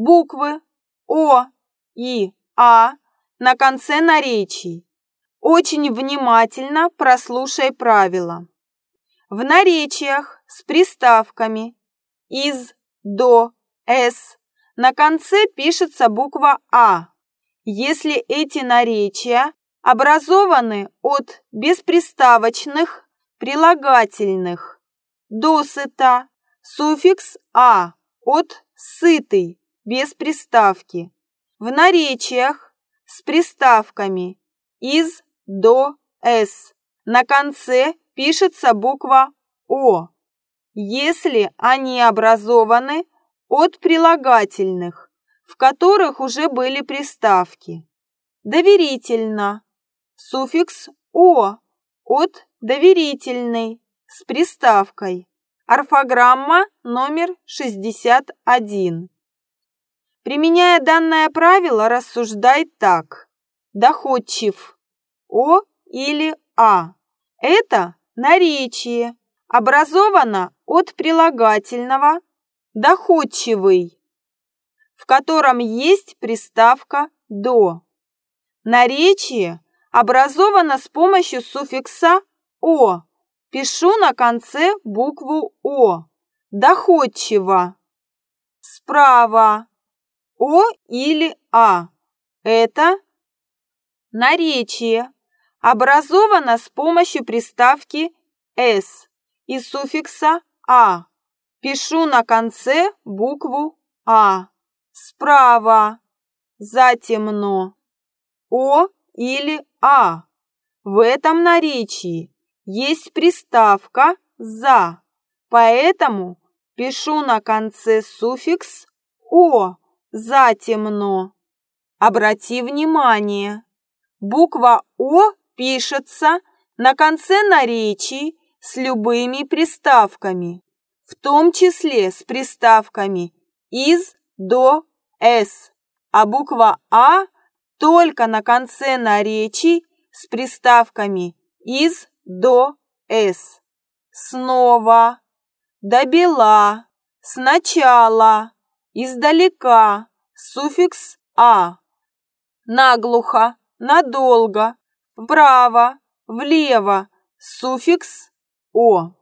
буквы О и А на конце наречий. Очень внимательно прослушай правила. В наречиях с приставками из, до, с на конце пишется буква А. Если эти наречия образованы от бесприставочных прилагательных досыта, суффикс «а» от «сытый» без приставки. В наречиях с приставками из, до, с на конце пишется буква О, если они образованы от прилагательных, в которых уже были приставки. Доверительно. Суффикс «о» от доверительный с приставкой. Орфограмма номер 61. Применяя данное правило, рассуждай так. Доходчив. О или А. Это наречие. Образовано от прилагательного доходчивый, в котором есть приставка «до». Наречие образовано с помощью суффикса «о». Пишу на конце букву «о». Доходчиво. Справа. «О» или «а». Это наречие. Образовано с помощью приставки «с» и суффикса «а». Пишу на конце букву «а». Справа. Затемно. О или А. В этом наречии есть приставка «за», поэтому пишу на конце суффикс «о» затемно. Обрати внимание, буква «о» пишется на конце наречий с любыми приставками, в том числе с приставками «из», «до», «с», а буква «а» только на конце наречий с приставками из, до, с. Снова, добела, сначала, издалека, суффикс а. Наглухо, надолго, вправо, влево, суффикс о.